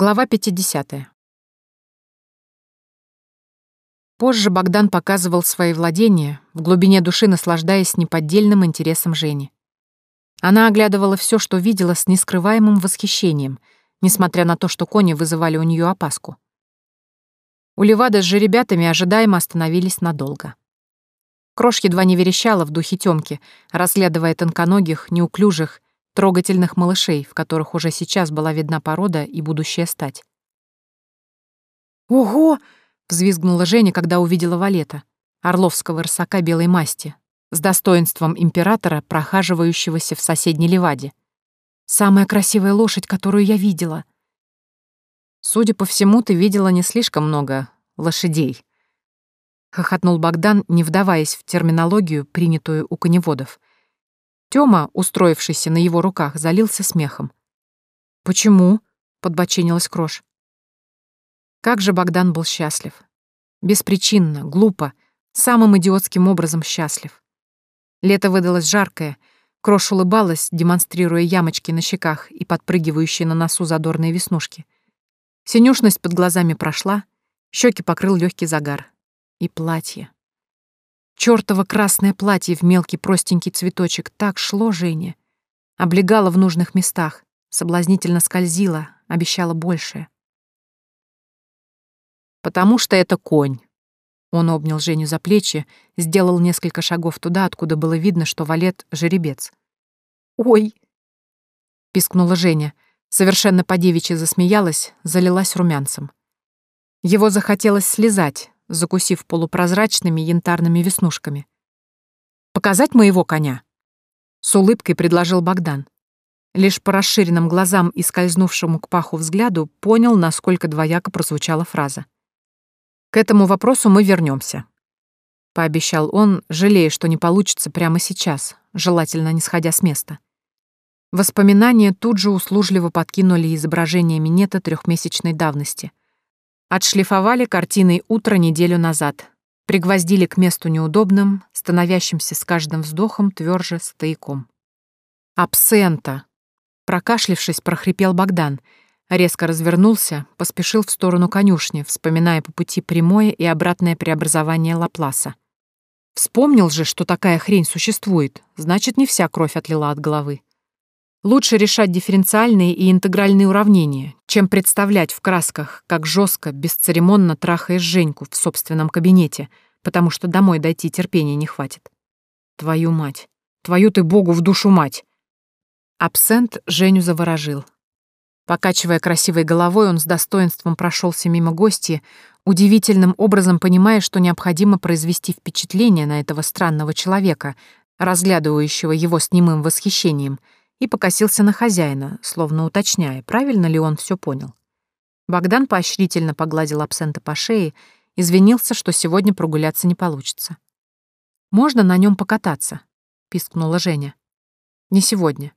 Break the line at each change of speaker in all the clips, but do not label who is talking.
Глава 50. Позже Богдан показывал свои владения, в глубине души наслаждаясь неподдельным интересом Жени. Она оглядывала все, что видела, с нескрываемым восхищением, несмотря на то, что кони вызывали у нее опаску. У Левада с жеребятами ожидаемо остановились надолго. Крош едва не верещала в духе Тёмки, разглядывая тонконогих, неуклюжих, трогательных малышей, в которых уже сейчас была видна порода и будущая стать. «Ого!» — взвизгнула Женя, когда увидела Валета, орловского рысака белой масти, с достоинством императора, прохаживающегося в соседней леваде. «Самая красивая лошадь, которую я видела». «Судя по всему, ты видела не слишком много лошадей», — хохотнул Богдан, не вдаваясь в терминологию, принятую у коневодов — Тёма, устроившийся на его руках, залился смехом. «Почему?» — подбочинилась Крош. Как же Богдан был счастлив. Беспричинно, глупо, самым идиотским образом счастлив. Лето выдалось жаркое, Крош улыбалась, демонстрируя ямочки на щеках и подпрыгивающие на носу задорные веснушки. Синюшность под глазами прошла, щеки покрыл легкий загар. И платье. Чёртово красное платье в мелкий простенький цветочек так шло Жене. Облегало в нужных местах, соблазнительно скользило, обещало большее. «Потому что это конь». Он обнял Женю за плечи, сделал несколько шагов туда, откуда было видно, что Валет — жеребец. «Ой!» — пискнула Женя. Совершенно по-девичьи засмеялась, залилась румянцем. Его захотелось слезать, закусив полупрозрачными янтарными веснушками. «Показать моего коня?» С улыбкой предложил Богдан. Лишь по расширенным глазам и скользнувшему к паху взгляду понял, насколько двояко прозвучала фраза. «К этому вопросу мы вернемся, пообещал он, жалея, что не получится прямо сейчас, желательно не сходя с места. Воспоминания тут же услужливо подкинули изображение минета трехмесячной давности. Отшлифовали картиной утро неделю назад. Пригвоздили к месту неудобным, становящимся с каждым вздохом тверже стояком. «Абсента!» Прокашлившись, прохрипел Богдан. Резко развернулся, поспешил в сторону конюшни, вспоминая по пути прямое и обратное преобразование Лапласа. Вспомнил же, что такая хрень существует, значит, не вся кровь отлила от головы. Лучше решать дифференциальные и интегральные уравнения, чем представлять в красках, как жестко, бесцеремонно трахаешь Женьку в собственном кабинете, потому что домой дойти терпения не хватит. Твою мать! Твою ты богу в душу мать! Абсент Женю заворожил. Покачивая красивой головой, он с достоинством прошелся мимо гостей, удивительным образом понимая, что необходимо произвести впечатление на этого странного человека, разглядывающего его с немым восхищением — и покосился на хозяина, словно уточняя, правильно ли он все понял. Богдан поощрительно погладил абсента по шее, извинился, что сегодня прогуляться не получится. «Можно на нем покататься?» — пискнула Женя. «Не сегодня».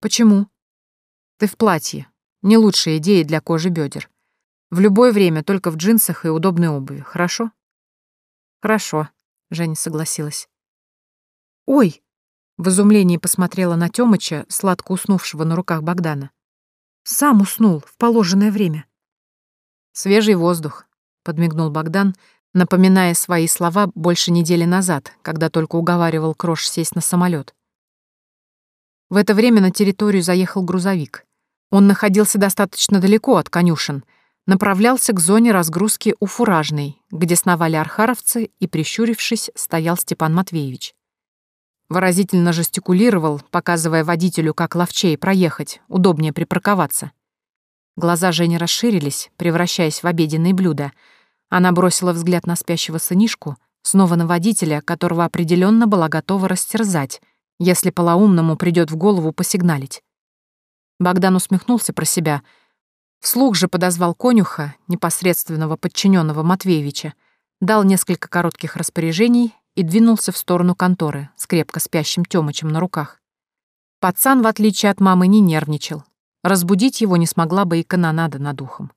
«Почему?» «Ты в платье. Не лучшая идея для кожи бедер. В любое время только в джинсах и удобной обуви, хорошо?» «Хорошо», — Женя согласилась. «Ой!» В изумлении посмотрела на Тёмыча, сладко уснувшего на руках Богдана. «Сам уснул в положенное время». «Свежий воздух», — подмигнул Богдан, напоминая свои слова больше недели назад, когда только уговаривал Крош сесть на самолет. В это время на территорию заехал грузовик. Он находился достаточно далеко от конюшен, направлялся к зоне разгрузки у фуражной, где сновали архаровцы и, прищурившись, стоял Степан Матвеевич. Выразительно жестикулировал, показывая водителю, как ловчей проехать, удобнее припарковаться. Глаза Жени расширились, превращаясь в обеденные блюда. Она бросила взгляд на спящего сынишку, снова на водителя, которого определенно была готова растерзать, если полоумному придет в голову посигналить. Богдан усмехнулся про себя. Вслух же подозвал конюха, непосредственного подчиненного Матвеевича, дал несколько коротких распоряжений и двинулся в сторону конторы с крепко спящим Тёмычем на руках. Пацан, в отличие от мамы, не нервничал. Разбудить его не смогла бы и канонада над ухом.